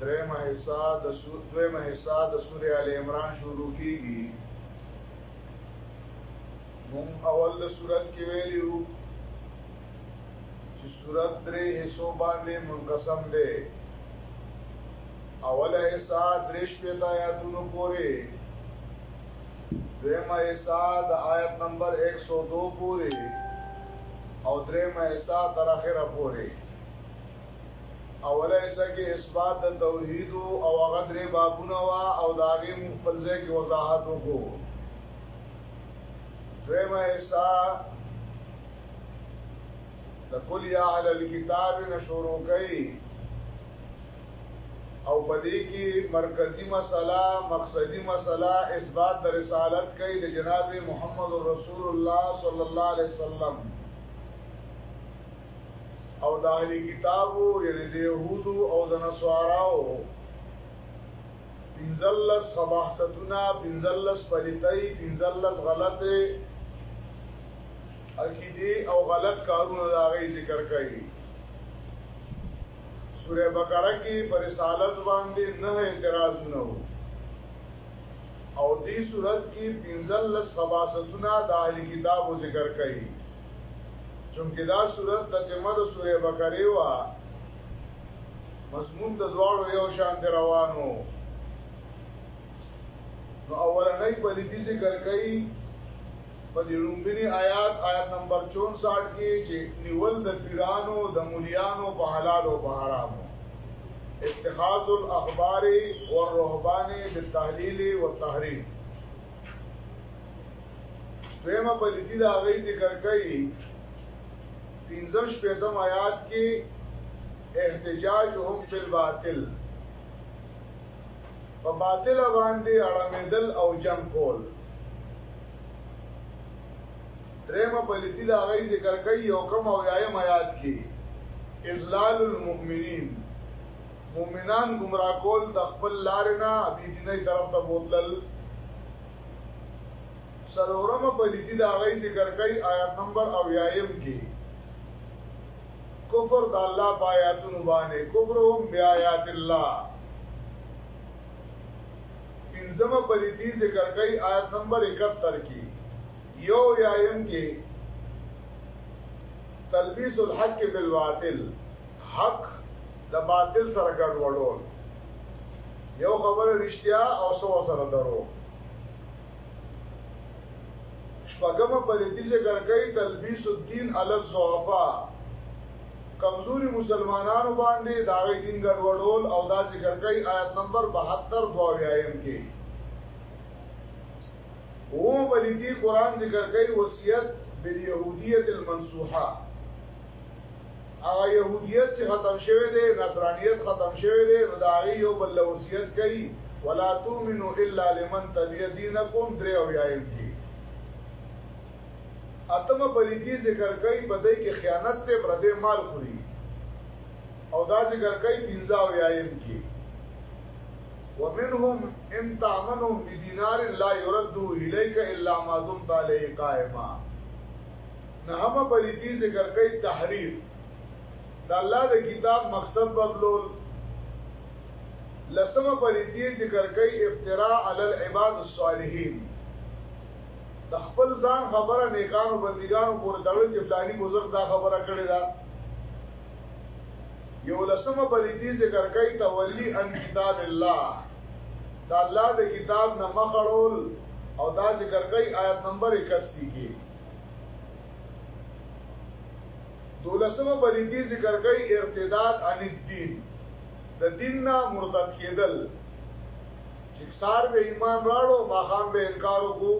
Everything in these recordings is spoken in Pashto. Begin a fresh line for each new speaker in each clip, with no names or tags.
درېمه حصه د سور دویمه حصه د سورې ال عمران شروع کیږي مون اول د صورت کې ویلو چې صورت درې حصو باندې منقسم دی اوله حصہ دریش پیتا آیاتونو پوری دویم حصہ د آیت نمبر 102 پوری او دریم حصہ تر اخره پوری اوله ایسا کې اثبات د توحید او هغه درې بابونه وا او دا غي خپل ځای کې وضاحت وکړو دویمه ایسا د کل یا اهل الكتاب نشورو کوي او پدې کې مرکزی مسله مقصدی مسله اثبات د رسالت کوي د جناب محمد رسول الله صلی الله علیه وسلم او د اهل کتابو یعنی د يهودو او د نصاراو پنځلس خباحثتونه پنځلس پلیتۍ پنځلس غلطه عقیده او غلط کارونه دا غي ذکر کوي سوره بقره کې پر رسالت باندې نه اعتراضونه وو او دې صورت کې پنځلس خباحثتونه د اهل کتابو ذکر کوي چونکه دا صورت تتمه د سوره بقره وا مضمون د دواړو یو شان روانو نو اولنۍ په دې ذکر کوي په دې لومبني آیات آیات نمبر 64 کې چې نیول د پیرانو د مليانو په حلال او په حرام اتخاذ الاخبار والرهبان بالتحلیل والتحریم دویمه پلیتی د هغه ذکر کوي پنځم شپږم آیات کې احتجاجهم بالباطل په باطل باندې اړمېدل او جنگ کول درېمه پلیتی د هغه ذکر کوي او کوم او یایم آیات کې اذلال المؤمنین مؤمنان گمراه کول د خپل لارې نه بيدینۍ طرف ته بوتلل سلورم پلیتی دا غی ذکر کئی آیت نمبر او یایم کی کفر دا اللہ پا آیاتو نبانے کفرهم بی آیات اللہ پنزم پلیتی ذکر کئی آیت نمبر اکتر کی یو یایم کی تلبیس الحق بالباطل حق د باطل سره ګډوډول یو خبر رشتیا او سو سره درو شپګم په دې ذکر کوي تلبیس الدین علی الضعفاء کمزوري مسلمانانو باندې دا غي دین ګډوډول او دا ذکر کوي آیت نمبر 72 دوایم کې او بلدی قران ذکر کوي وصیت بالیهودیت المنصوحه هغه يهوديت چې ختم شوی دی نصرانيت ختم شوی دی نو دا یو بل له وصیت کوي ولا تؤمنوا الا لمن تبع دينكم درې او یایم کې اتمه پریدي ذکر کوي په دې کې خیانت ته بردې مال خوري او دا ذکر کوي پنځه او یایم کې ومنهم ان تعمنوا بدينار لا يرد اليك الا ما دمت عليه قائما نهمه پلیتی ذکر کوي تحریف د الله د کتاب مقصد بدلول لسمه پلیتی ذکر کوي افتراء علی العباد الصالحین د خپل ځان خبره نیکانو بندګانو پورې تړل چې فلانی بزرګ دا خبره کړې ده یو لسمه پلیتی ذکر کوي تولی ان کتاب الله دا الله د کتاب نه مخړول او دا ذکر کوي آیت نمبر 81 کې دولسمه بریدی ذکر کوي ارتداد عن الدین د دین نه مرتد کېدل چې سار به ایمان راړو ماخام به انکار وکړو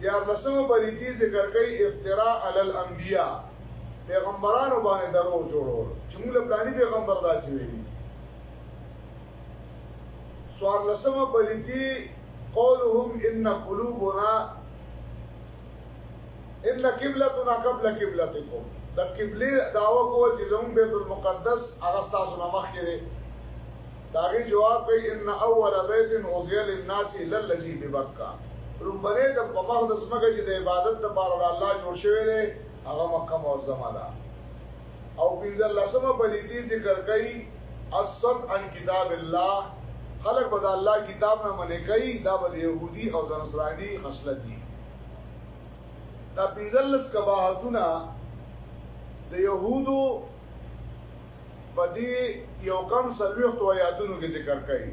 دیار لسم بریدی ذکر کئی افتراء علی الانبیاء پیغمبرانو باندې درو جوړول چې موږ پلاني پیغمبر داسې ویلي څوارلسمه بلکی قولهم ان قلوبنا ان قبلتنا قبل قبلتكم د قبله داوا کول چې زمون بیت المقدس هغه تاسو نه مخکې دی داغه جواب کوي ان اول بیت اوزیل الناس للذي ببکا رومبره د مقدس مګه چې د عبادت لپاره د الله جوړ شوی دی هغه مکه معظمه ده او پنځلسمه پليتي ذکر کوي، الصد عن کتاب الله، خلک به د الله کتاب نه منع کوي، دا به د يهودي او دنصراني خصلت وي. دا پنځلس قباحتونه د يهودو په دې يو کم څلوېښتو اياتونو کې ذکر کوي.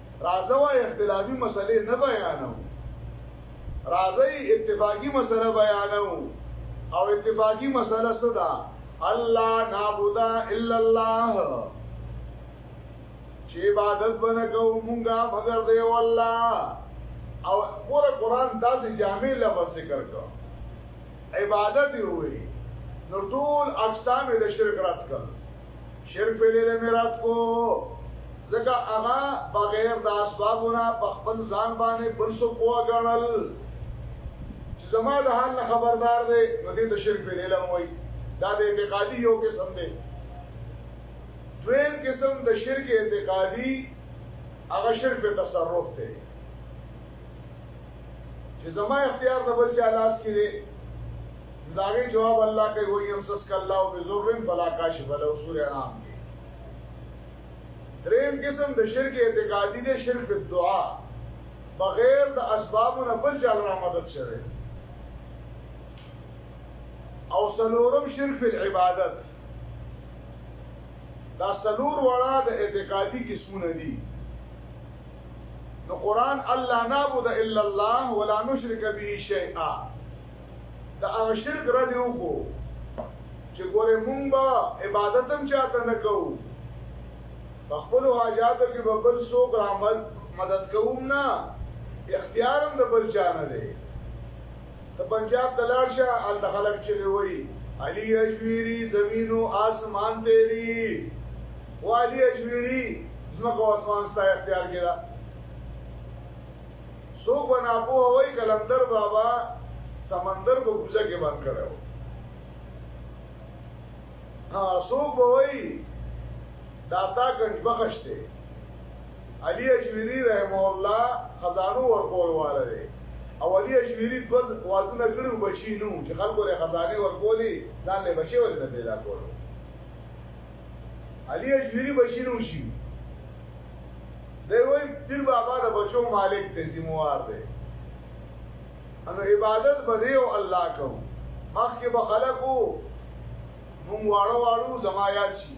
راځه وای اختلافي مسلې نه بیانو راځي اتفاقی مسله بیانو او اتفاقی مسله صدا الله نعبد الا الله چې عبادت ونکو مونږه مگر دی والله او پورا قران داسې جامع لفظ ذکر کړ عبادت وي نو ټول اقسام د شرک رات کړ شرک په لیله میرات کو زګه هغه بغیر د اسبابونه په خپل ځان باندې بل څه کوه غړل چې زما د حال نه خبردار دی نو دې ته شرک په لیله وای دا د اعتقادي یو قسم دی دویم قسم د شرک اعتقادي هغه شرک په تصرف دی چې زما اختیار د بل چا لاس کې دی نو دا غي جواب الله کوي وي يمسسك الله بذر فلا كاشف له سور انام کې دریم قسم د شرک اعتقادي دی شرک په دعا بغیر د اسبابو نه بل چا لپاره مدد شوه او سلورم شرک په عبادت دا سلور وړا د اعتقادي قسمونه دي نو قران الله نعبد الا الله ولا نشرك به شيئا د هغه شرک رد وکړو چې ګوره مونږ به عبادت هم چاته نه کوو په خپل حاجاتو کې به بل څوک عمل مدد کوم نه اختیار هم د بل چا نه دی ته پنجاب ته لاړ شه هلته خلک چغې وایي علي اجویري زمین و آسمان تیری و علي اجویري ځمکه او اسمان ستا اختیار کې ده څوک به ناپوه وای قلندر بابا سمندر په کوزه کې بند کړو ها څوک به وای دا تا ګنج بخشته علی اجویری رحم الله خزانو ورکول واله دی او علی اجویری دو وازونه کړو بچی نو چې خلکو له خزانه ورکولې ځان له بچی ولنه پیدا کولو علی اجویری بچی نو شي دی وای پیر بابا د بچو مالک ته ذمہوار دی انو عبادت بده او الله کو مخکې به خلکو مونږ واړو واړو زما یاد شي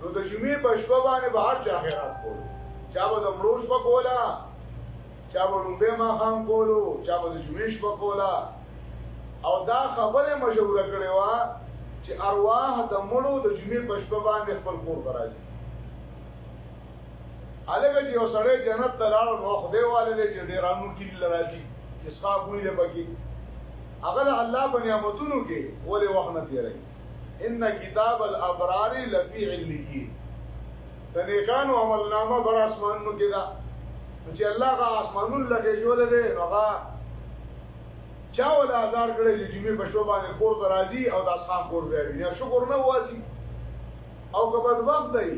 نو د جمعې په شپه باندې بهر چا خیرات کول چا به د مړو شپه کولا چا به رومبه ما خام کولو چا به د جمعې شپه کولا او دا خبره مشهوره کړې و چې ارواح د مړو د جمعې په شپه باندې خپل کور ته راځي الګ چې یو سړی جنت ته لاړ نو خدای والے چې ډیرانو کې لراځي چې ښا کوی دی بګي اغل الله په نعمتونو کې ولې وخت نه تیري ان کتاب الابرار لفی علیین د نیکانو عمل نامه بر اسمانونو کې دا چې الله غا اسمانونو لګې جوړ دی نو غا چا ول آزار کړي چې جمعې په شوبانه کور درازي او د اصحاب کور دی یا شکر نه واسي او که بدبخت دی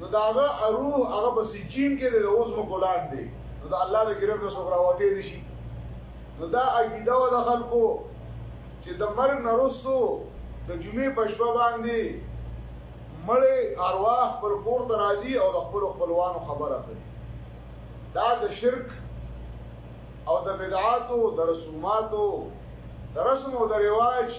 نو دا هغه روح هغه په سجین کې د اوس مکولان دی نو دا الله د ګرب نه سوګرا وته دي شي نو دا عقیده و د خلکو چې د مرګ نرستو د جمعې په شپه باندې مړې ارواح پر کور ته راځي او د خپل خپلوانو خبره کوي دا د شرک او د بدعاتو د رسوماتو د رسم او د رواج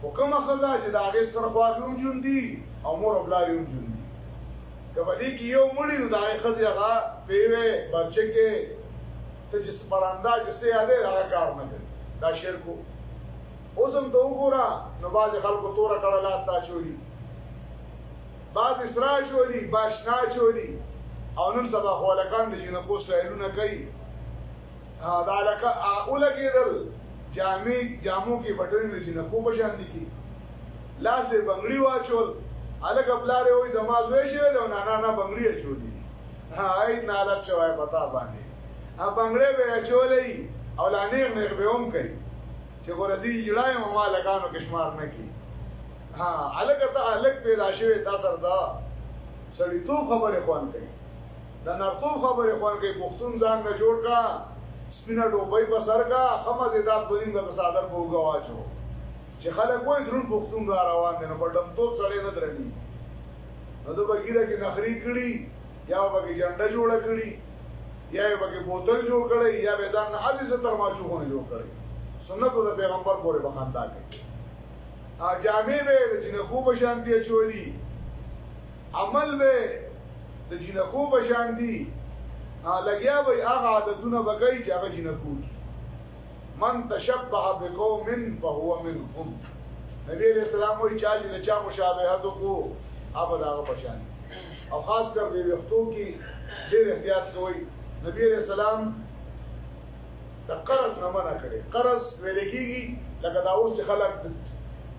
خو کومه ښځه چې د هغې ستر خواږه هم ژوندي او مور او پلار هم ژوندي که په دې کې یو مړي نو د هغې ښځې هغه پیوې بچکې ته چې سپراندا چې څه یادې هغه کار نه کوي دا شرکو اوس هم ته وګوره نو باز خلکو توره کړه لاس تا چولی باز اسرا چولی باشنا چولی او نن سبا خو لکان د جنکو سټایلونه کوي دا لکه اوله کېدل جامې جامو کې بټن نشي نه کوم شان دي کې لاس یې بنگړي واچول الګ بلار یې وای زما زوی شو نو نه نه نه بنگړي چولې هاي نالت شوای پتا باندې ا بنگړې به چولې او لانې نه به هم کوي چې ورځي جړای مو ما لګانو کشمار نه کی ها الګ ته الګ پیدا شوی تا سره دا سړی تو خبره خوان کوي د نرتوب خبرې خوان کې پښتون ځان نه جوړ کا سپینه ډوبۍ په سر کا خمه زیدا دورین غزه صادر په وګواچو چې خلک وای درون پښتون را روان دي نو په دم توپ سره نه درني نو د بګیره کې نخري کړي یا بګی جنډه جوړ کړي یا بګی بوتل جوړ کړي یا به ځان عزیز تر ما چوغونه جوړ کړي سنت د پیغمبر پورې بخاندا کوي ا جامع به چې نه خوب شانتي چولی عمل به یې د جینکو په شان دي، لګیا به یې هغه عادتونه به کوي چې هغه جینکو دي. من تشبه بقوم فهو منهم نبی علیه السلام وایي چا چې د چا مشابهت وکړو هغه د هغه په شان دي. او خاص کر دی وختو کې ډېر احتیاط کوي نبی عليه السلام د قرض نه منع کړي قرض ویل کېږي لکه دا اوس چې خلک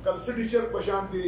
کلسډي چر پشان دي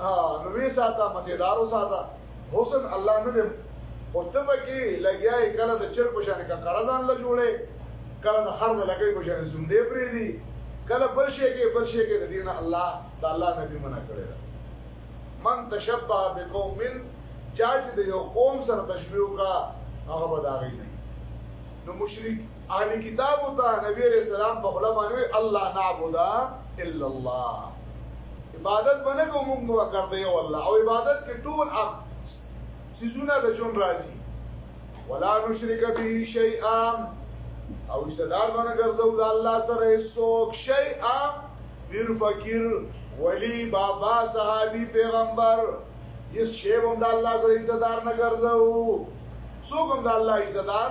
ها نو وی ساته مزیدارو ساته حسن الله نه دې او ته پکې لګیاي کله د چر په شان کا قرضان لا جوړې کله د خرج لګي په شان زوندې پرې دي کله بل شي کې بل شي کې د دین الله د الله نبی منع کړی من تشبع بقوم چا چې د یو قوم سره تشبیه کا هغه بداغي نه نو مشرک اهل کتاب ته نبی علیہ السلام په خپل باندې الله نعبد الا الله عبادت باندې کوم موږ ورکړته یو الله او عبادت کې ټول حق سيزونه د جون راځي ولا نشرک به شیئا او صدار باندې ګرځو د الله سره هیڅوک شیئا پیر فقیر ولی بابا صحابي پیغمبر یس شی هم د الله سره صدار نه ګرځو څوک هم د الله صدار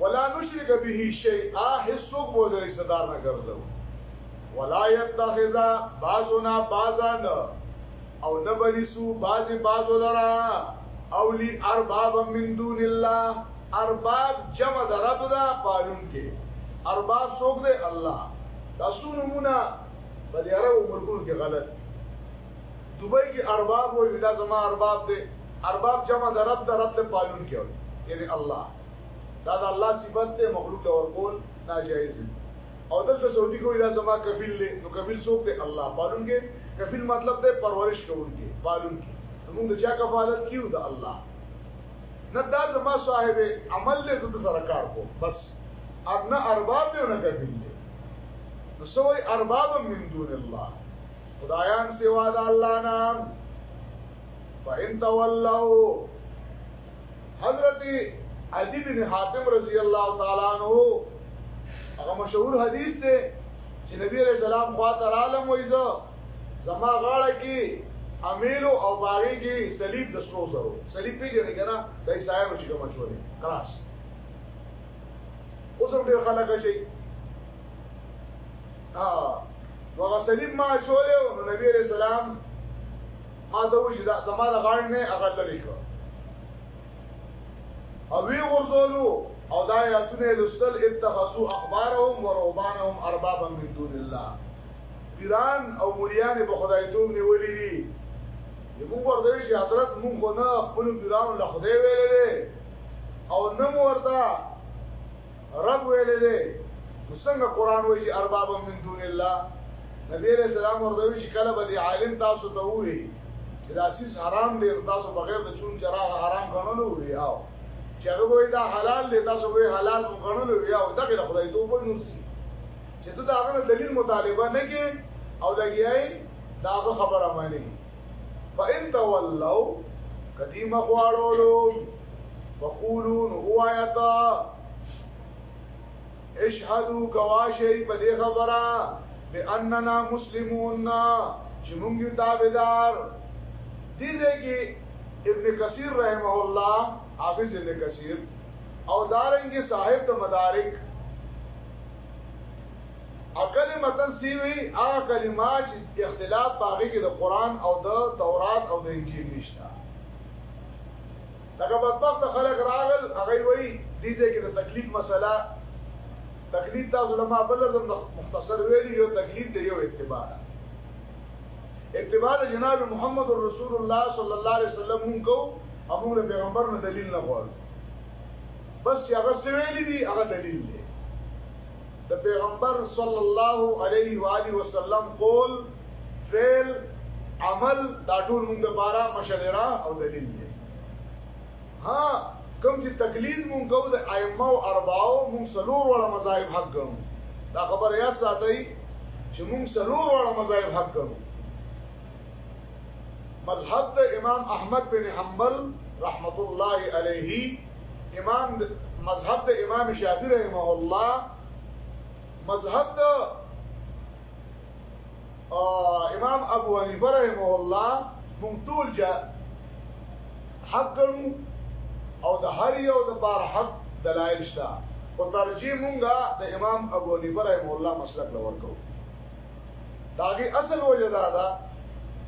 ولا نشرک به شیئا هیڅ څوک به ځای صدار نه ګرځو ولا یتخذ بعضنا بعضا او نبلیسو بعضی بعضو لرا اولی ارباب من دون الله ارباب جمع در رب دا پالون کې ارباب څوک دی الله تاسو نمونه په دې اړه ملکونو کې غلط دوبۍ کې ارباب وي دا زما ارباب دی ارباب جمع در رب دا رب ته پالون کې یعنی الله دا د الله صفت ته مخلوق له ورکول ناجایز دی او دلته سعودي کوی دا زما کفیل دی نو کفیل څوک دی الله پالونکي کفیل مطلب دی پرورش کوونکی پالونکي موږ د چا کفالت کیو د الله نه دا زما صاحب عمل دې زده سره کار کو بس ارنا ارباب دې نه کفیل دی نو سوې ارباب من دون الله خدایان سوا د الله نام فإن تولوا حضرت عدی بن حاتم رضی الله تعالی عنہ هغه مشهور حدیث دی چې نبی علیہ السلام خواته عالم وایزه زما غاړه کې امیل او باغی کې صلیب د سرو زرو صلیب پیژنې کنه د عیسایانو چې کوم چولې خلاص اوس هم ډیر خلک شي ها هغه صلیب ما چولې او نبی علیہ السلام ما ته وشي دا زما د غاړې نه هغه لري شو او وی غرزولو او دا یاتونه لستل اتخذو اخبارهم و روبانهم اربابا من دون الله پیران او مریان به خدای دوم نیولې دي موږ ورته شي حضرت موږ نه خپل پیران له خدای ویلې او نه ورته رب ویلې دې نو څنګه قران وایي چې ارباب من دون الله نبی علیہ السلام ورته وی چې کله به عالم تاسو ته وی چې دا سیس حرام دی تاسو بغیر د چون چراغ حرام غنلو وی او چې هغه وی دا حلال دی تاسو وی حلال غنلو وی او دغه د خدای توبه نوسی چې دا هغه دلیل مطالبه نه کې او لګیای دا خبره مانی فإن تولوا کدی مخواړولو فقولو نو آیتا اشهدو گواشی په دې خبره باننا مسلمون چې موږ یو تابعدار دي دې کې ابن کثیر رحمه الله حافظ ابن کثیر او دارنګ صاحب د مدارک او کلمتن سی وی هغه کلمه چې اختلاف باغې کې د قران او د تورات او د انجیل نشته لکه بدبخت خلک راغل هغه وی دې ځای کې د تکلیف مسله تکلیف تاسو لما بل زم مختصر ویلی یو تکلیف دی یو اتباع اتباع جناب محمد رسول الله صلی الله علیه وسلم مونږ کو امون له پیغمبر نه دلیل نه غواړو بس هغه سویلی دی هغه دلیل دی د پیغمبر صلی الله علیه و آله وسلم قول فعل عمل دا ټول موږ د بارا مشلرا او دلیل دی ها کوم چې تقلید مونږ کو د ائمه او ارباو مونږ سلور وړه مذاهب حق ګڼو دا خبره یاد ساتئ چې مونږ سلور وړه مذاهب حق ګڼو مذهب د امام احمد بن حنبل رحمت الله علیه امام مذهب د امام شافعی رحمه الله مذهب د امام ابو حنیفه رحمه الله مونږ ټول جا حق ګڼو او د هر یو د بار حق دلایل شته او ترجیح مونږه د امام ابو حنیفه رحمه الله مسلک لور کوو داغي اصل وجه دا ده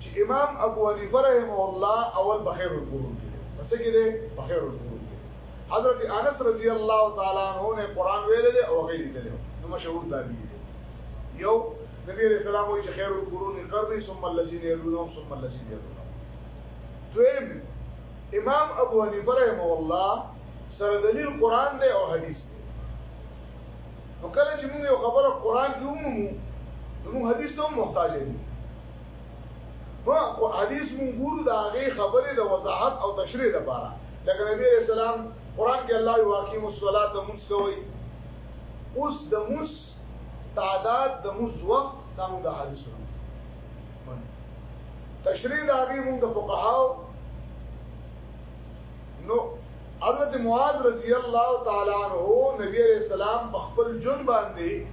چې امام ابو حنیفه رحمه الله اول بخیر القرون کې پس کې ده بخیر القرون کې حضرت انس رضی الله تعالی عنہ نے قران ویل دي او غیر دي نو مشهور دا دي یو نبی علیہ السلام وی چې خیر القرون قرنی ثم الذين يلونهم ثم الذين يلونهم دویم امام ابو حنیفه رحمه الله سره دلیل قران دی او حدیث دی نو کله چې موږ یو خبره قران کې ومومو نو موږ حدیث ته محتاج یو ما او حدیث موږ ګورو دا غي خبره د وضاحت او تشریح لپاره لکه نبی رسول الله قران کې الله واقیم الصلاه موږ کوي اوس د موس تعداد د موس وخت دا موږ د حدیث تشریح دا غي موږ د فقهاو نو حضرت معاذ رضی الله تعالی عنه نبی علیہ السلام په خپل جون باندې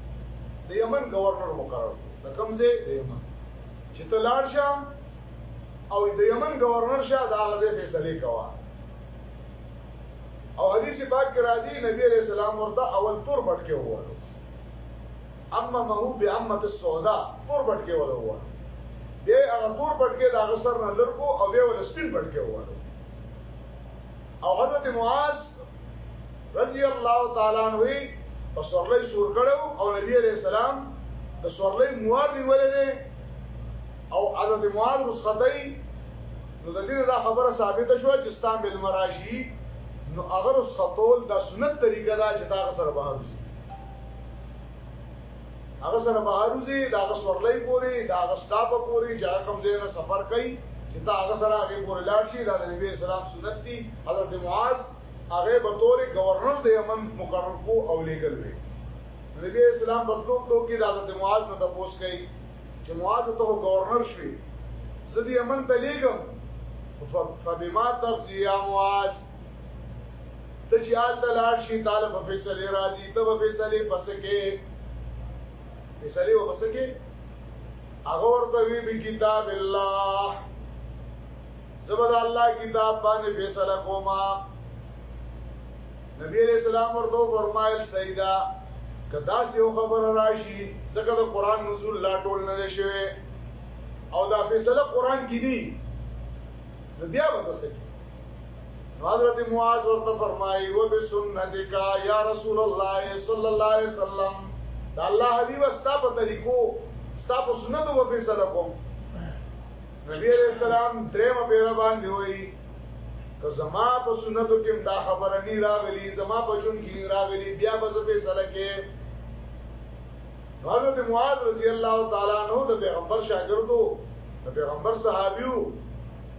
د یمن گورنر مقرر د کوم ځای د یمن چې تلار شه او د یمن گورنر شه دا غزه فیصله کوا او حدیث پاک کې راځي نبی علیہ السلام ورته اول تور پټ کې ووه اما مهو بعمت السودا تور پټ کې ولا ووه بیا هغه تور پټ کې دا غسر نه لرکو او بیا ول سپین پټ کې ووه او حضرت معاذ رضی الله تعالی عنہ په سورلې سور کړو او نبی عليه السلام د سورلې موار نیولې او حضرت معاذ رسختي نو د دې دا خبره ثابته شو چې ستان بل مراشي نو هغه رسختول د سنت طریقه دا چې دا سره بهر شي هغه سره به اروزي دا هغه سورلۍ پوری دا هغه ستاپه پوری چې هغه کم ځای نه سفر کوي چې تا هغه سره هغه پوری لاړ شي دا د نبی اسلام سنت دي حضرت معاذ هغه به تورې گورنر د یمن مقرر کو او لګل وي نبی اسلام بدلو تو کې د حضرت معاذ نه تاسو کوي چې معاذ ته گورنر شوي زدي یمن ته لګم فبما تغزي يا معاذ ته چې آل تلار شي طالب فیصله راځي ته به فیصله پس کې فیصله و پس کې هغه ورته وی به کتاب الله زبد الله کتاب باندې فیصله کوما نبی علیہ السلام ورته فرمایل سیدا کدا سی او خبر راشي ځکه د قران نزول لا ټول نه شوی او دا فیصله قران کې دي بیا به تاسو حضرت معاذ ورته فرمایي و به سنتک یا رسول الله صلی الله علیه وسلم دا الله حبیب استا په طریقو استا په سنت و په سره کوم نبی علیہ السلام دریم پیرا باندې وایي که زما په سنتو کې دا خبره نه راغلی زما په جون کې راغلی بیا به زه په سره کې حضرت معاذ رضی الله تعالی عنہ د پیغمبر شاګردو د پیغمبر صحابیو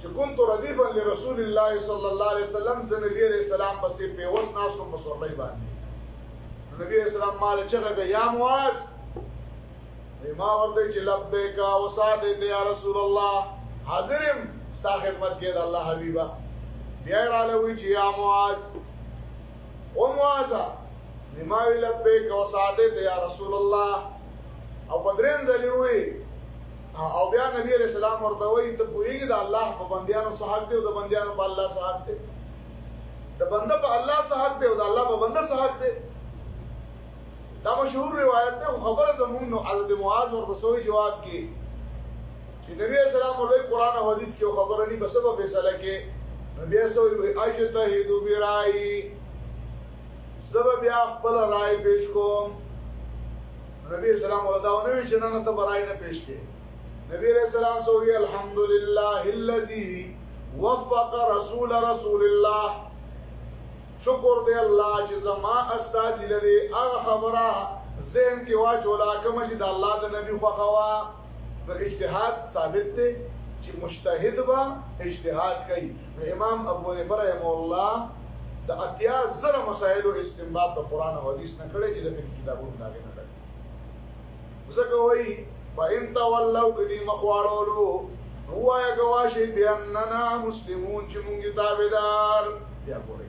چې كنت رديفا لرسول الله صلی الله علیه وسلم زه نبی علیہ السلام پسې په وس ناسو مسورلای باندې نبی علیہ السلام مال چغه یا معاذ ما ورته چې لبیک او ساده دې یا رسول الله حاضرم ستا خدمت کې د الله حبیبا بیا را لوي چې یا معاذ او معاذ ما لبیک او ساده دې یا رسول الله او بدرین ځلې وي او بیا نبی علیہ السلام ورته وایي ته پوهیږي د الله په بندیانو څه حق دی او د بندیانو په الله څه حق دی د بنده په الله څه حق دی او د الله په بنده څه حق دی دا مشهور روایت ده خبره زمون نو حضرت معاذ ورته سوې جواب کې چې نبی اسلام ورته قران او حدیث کې خبره نه بسبب فیصله کې نبی اسلام وی اجتهدوا برای زه به بیا خپل رائے پیش کوم نبی اسلام ورته ونوي چې نن ته برای نه پیش کې نبی رسول الله سوري الحمدلله الذي وفق رسول رسول الله شکر دی الله چې زما استاد لري هغه خبره زم کې واچولا کوم چې د الله د نبی خوخوا نو اجتهاد ثابت دی چې مجتهد به اجتهاد کوي نو امام ابو حنیفه رحمه الله د اتیا زره مسائل او استنباط د قران او حدیث نه کړي چې د کتابونو نه نه کړي زګه وای فإن تولوا کدی مقوالولو هو یا گواشه بیاننا مسلمون چې مونږ تابعدار بیا ګورئ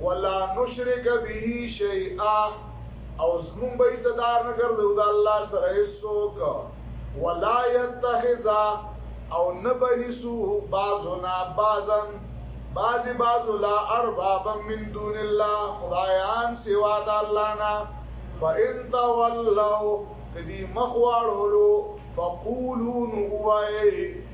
ولا نشرک به شیئا او زمون به صدار نه ګرځو د الله سره هیڅوک ولا يتخذ او نبني سو بعضنا بعضا بعض بعض لا ارباب من دون الله خدایان سوا د الله نه فان تولوا کدی مخواړو فقولوا نوای